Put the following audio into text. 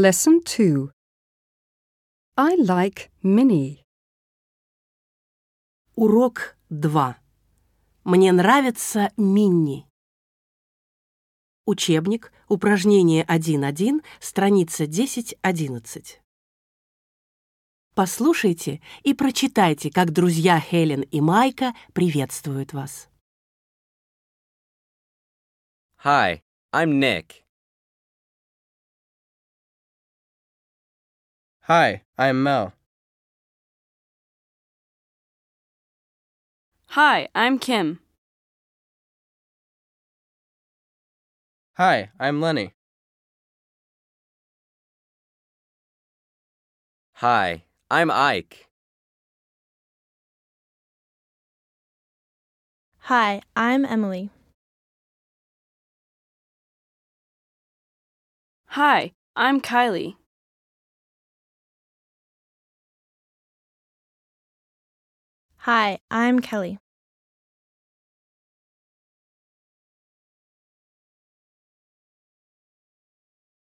Lesson 2 I like Minnie. Урок 2. Мне нравится Минни. Учебник, упражнение 1.1, страница 10.11. Послушайте и прочитайте, как друзья Хелен и Майка приветствуют вас. Hi, I'm Nick. Hi, I'm Mel. Hi, I'm Kim. Hi, I'm Lenny. Hi, I'm Ike. Hi, I'm Emily. Hi, I'm Kylie. Hi, I'm Kelly.